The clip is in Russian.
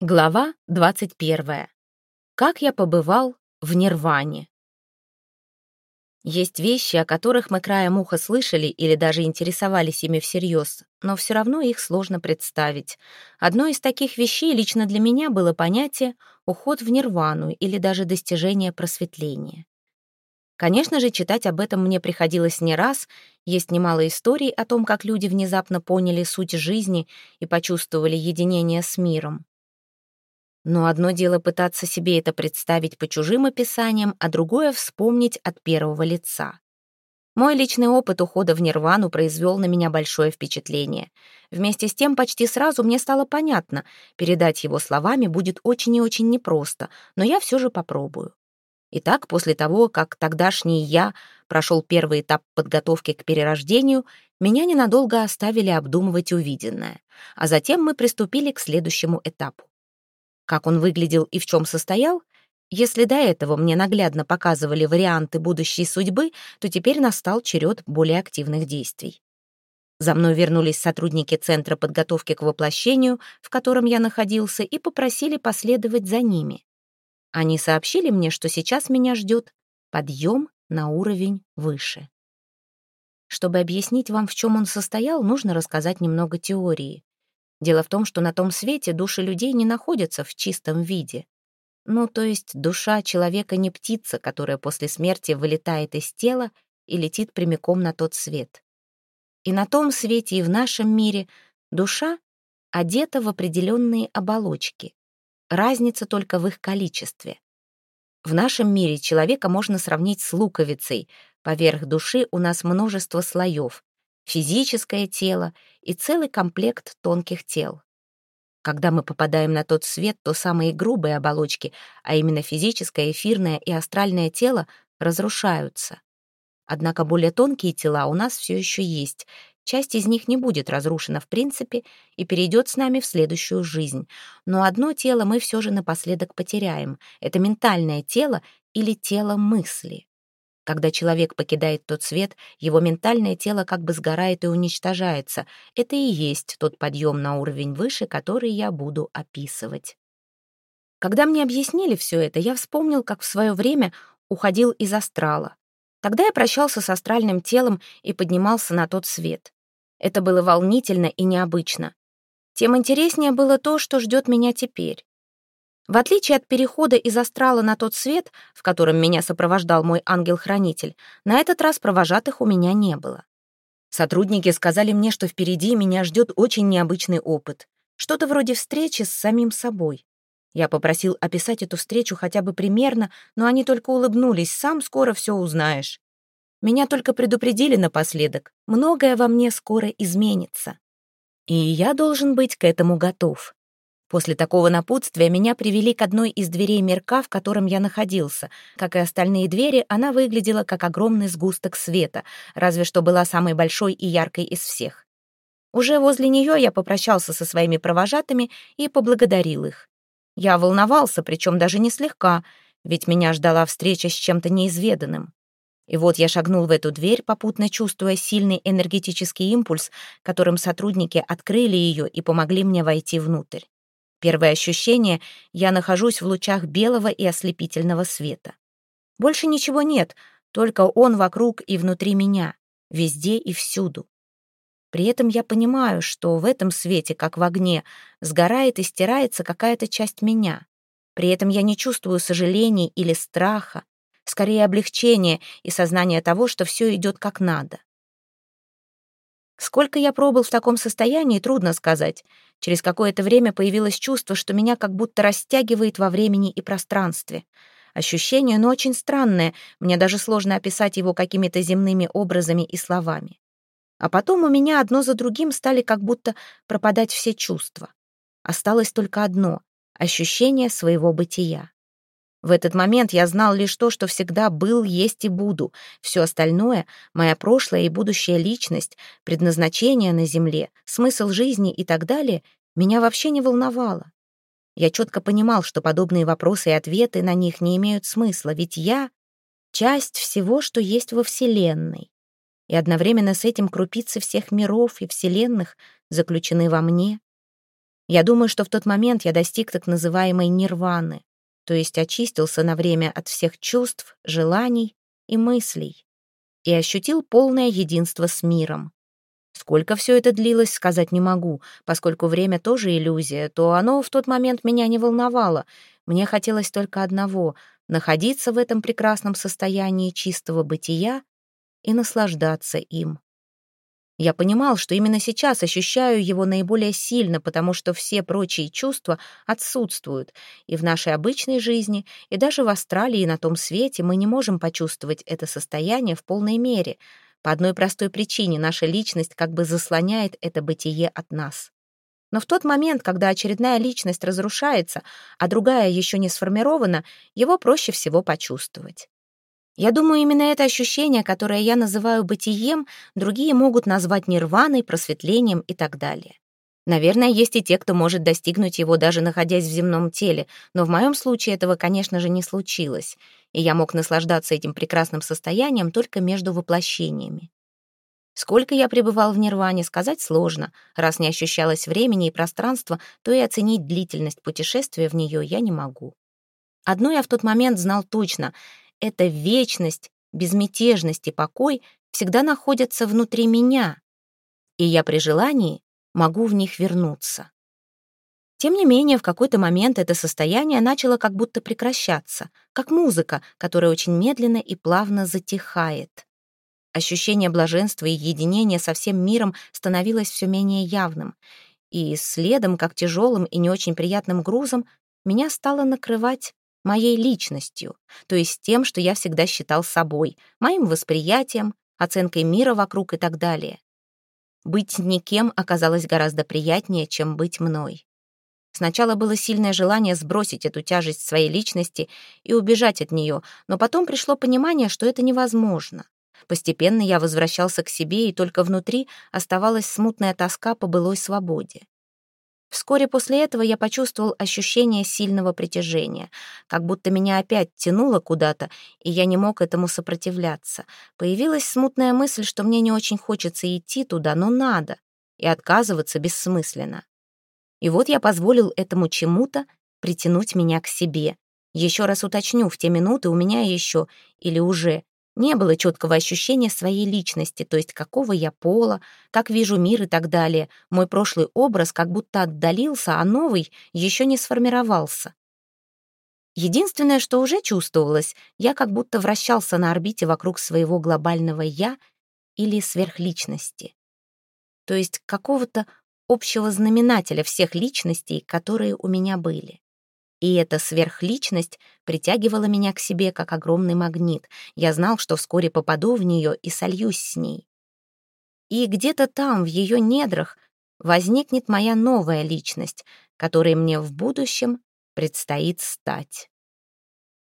Глава 21. Как я побывал в Нирване. Есть вещи, о которых мы краем уха слышали или даже интересовались ими всерьез, но все равно их сложно представить. Одной из таких вещей лично для меня было понятие «уход в Нирвану» или даже достижение просветления. Конечно же, читать об этом мне приходилось не раз, есть немало историй о том, как люди внезапно поняли суть жизни и почувствовали единение с миром. Но одно дело пытаться себе это представить по чужим описаниям, а другое — вспомнить от первого лица. Мой личный опыт ухода в нирвану произвел на меня большое впечатление. Вместе с тем почти сразу мне стало понятно, передать его словами будет очень и очень непросто, но я все же попробую. Итак, после того, как тогдашний я прошел первый этап подготовки к перерождению, меня ненадолго оставили обдумывать увиденное, а затем мы приступили к следующему этапу. Как он выглядел и в чем состоял? Если до этого мне наглядно показывали варианты будущей судьбы, то теперь настал черед более активных действий. За мной вернулись сотрудники Центра подготовки к воплощению, в котором я находился, и попросили последовать за ними. Они сообщили мне, что сейчас меня ждет подъем на уровень выше. Чтобы объяснить вам, в чем он состоял, нужно рассказать немного теории. Дело в том, что на том свете души людей не находятся в чистом виде. Ну, то есть душа человека не птица, которая после смерти вылетает из тела и летит прямиком на тот свет. И на том свете, и в нашем мире душа одета в определенные оболочки. Разница только в их количестве. В нашем мире человека можно сравнить с луковицей. Поверх души у нас множество слоев физическое тело и целый комплект тонких тел. Когда мы попадаем на тот свет, то самые грубые оболочки, а именно физическое, эфирное и астральное тело, разрушаются. Однако более тонкие тела у нас все еще есть. Часть из них не будет разрушена в принципе и перейдет с нами в следующую жизнь. Но одно тело мы все же напоследок потеряем. Это ментальное тело или тело мысли. Когда человек покидает тот свет, его ментальное тело как бы сгорает и уничтожается. Это и есть тот подъем на уровень выше, который я буду описывать. Когда мне объяснили все это, я вспомнил, как в свое время уходил из астрала. Тогда я прощался с астральным телом и поднимался на тот свет. Это было волнительно и необычно. Тем интереснее было то, что ждет меня теперь. В отличие от перехода из астрала на тот свет, в котором меня сопровождал мой ангел-хранитель, на этот раз провожатых у меня не было. Сотрудники сказали мне, что впереди меня ждет очень необычный опыт. Что-то вроде встречи с самим собой. Я попросил описать эту встречу хотя бы примерно, но они только улыбнулись, сам скоро все узнаешь. Меня только предупредили напоследок, многое во мне скоро изменится. И я должен быть к этому готов. После такого напутствия меня привели к одной из дверей мирка, в котором я находился. Как и остальные двери, она выглядела как огромный сгусток света, разве что была самой большой и яркой из всех. Уже возле нее я попрощался со своими провожатыми и поблагодарил их. Я волновался, причем даже не слегка, ведь меня ждала встреча с чем-то неизведанным. И вот я шагнул в эту дверь, попутно чувствуя сильный энергетический импульс, которым сотрудники открыли ее и помогли мне войти внутрь. Первое ощущение — я нахожусь в лучах белого и ослепительного света. Больше ничего нет, только он вокруг и внутри меня, везде и всюду. При этом я понимаю, что в этом свете, как в огне, сгорает и стирается какая-то часть меня. При этом я не чувствую сожалений или страха, скорее облегчения и сознания того, что все идет как надо. Сколько я пробыл в таком состоянии, трудно сказать. Через какое-то время появилось чувство, что меня как будто растягивает во времени и пространстве. Ощущение, но очень странное, мне даже сложно описать его какими-то земными образами и словами. А потом у меня одно за другим стали как будто пропадать все чувства. Осталось только одно — ощущение своего бытия. В этот момент я знал лишь то, что всегда был, есть и буду. Все остальное — моя прошлая и будущая личность, предназначение на земле, смысл жизни и так далее — меня вообще не волновало. Я четко понимал, что подобные вопросы и ответы на них не имеют смысла, ведь я — часть всего, что есть во Вселенной. И одновременно с этим крупицы всех миров и Вселенных заключены во мне. Я думаю, что в тот момент я достиг так называемой нирваны, то есть очистился на время от всех чувств, желаний и мыслей и ощутил полное единство с миром. Сколько все это длилось, сказать не могу, поскольку время тоже иллюзия, то оно в тот момент меня не волновало. Мне хотелось только одного — находиться в этом прекрасном состоянии чистого бытия и наслаждаться им. Я понимал, что именно сейчас ощущаю его наиболее сильно, потому что все прочие чувства отсутствуют, и в нашей обычной жизни, и даже в Австралии и на том свете мы не можем почувствовать это состояние в полной мере. По одной простой причине наша личность как бы заслоняет это бытие от нас. Но в тот момент, когда очередная личность разрушается, а другая еще не сформирована, его проще всего почувствовать. Я думаю, именно это ощущение, которое я называю бытием, другие могут назвать нирваной, просветлением и так далее. Наверное, есть и те, кто может достигнуть его, даже находясь в земном теле, но в моем случае этого, конечно же, не случилось, и я мог наслаждаться этим прекрасным состоянием только между воплощениями. Сколько я пребывал в нирване, сказать сложно. Раз не ощущалось времени и пространства, то и оценить длительность путешествия в нее я не могу. Одно я в тот момент знал точно — эта вечность, безмятежность и покой всегда находятся внутри меня, и я при желании могу в них вернуться. Тем не менее, в какой-то момент это состояние начало как будто прекращаться, как музыка, которая очень медленно и плавно затихает. Ощущение блаженства и единения со всем миром становилось все менее явным, и следом, как тяжелым и не очень приятным грузом, меня стало накрывать моей личностью, то есть тем, что я всегда считал собой, моим восприятием, оценкой мира вокруг и так далее. Быть никем оказалось гораздо приятнее, чем быть мной. Сначала было сильное желание сбросить эту тяжесть своей личности и убежать от нее, но потом пришло понимание, что это невозможно. Постепенно я возвращался к себе, и только внутри оставалась смутная тоска по былой свободе. Вскоре после этого я почувствовал ощущение сильного притяжения, как будто меня опять тянуло куда-то, и я не мог этому сопротивляться. Появилась смутная мысль, что мне не очень хочется идти туда, но надо, и отказываться бессмысленно. И вот я позволил этому чему-то притянуть меня к себе. Еще раз уточню, в те минуты у меня еще, или уже, не было четкого ощущения своей личности, то есть какого я пола, как вижу мир и так далее. Мой прошлый образ как будто отдалился, а новый еще не сформировался. Единственное, что уже чувствовалось, я как будто вращался на орбите вокруг своего глобального «я» или сверхличности. То есть какого-то общего знаменателя всех личностей, которые у меня были. И эта сверхличность притягивала меня к себе, как огромный магнит. Я знал, что вскоре попаду в нее и сольюсь с ней. И где-то там, в ее недрах, возникнет моя новая личность, которой мне в будущем предстоит стать.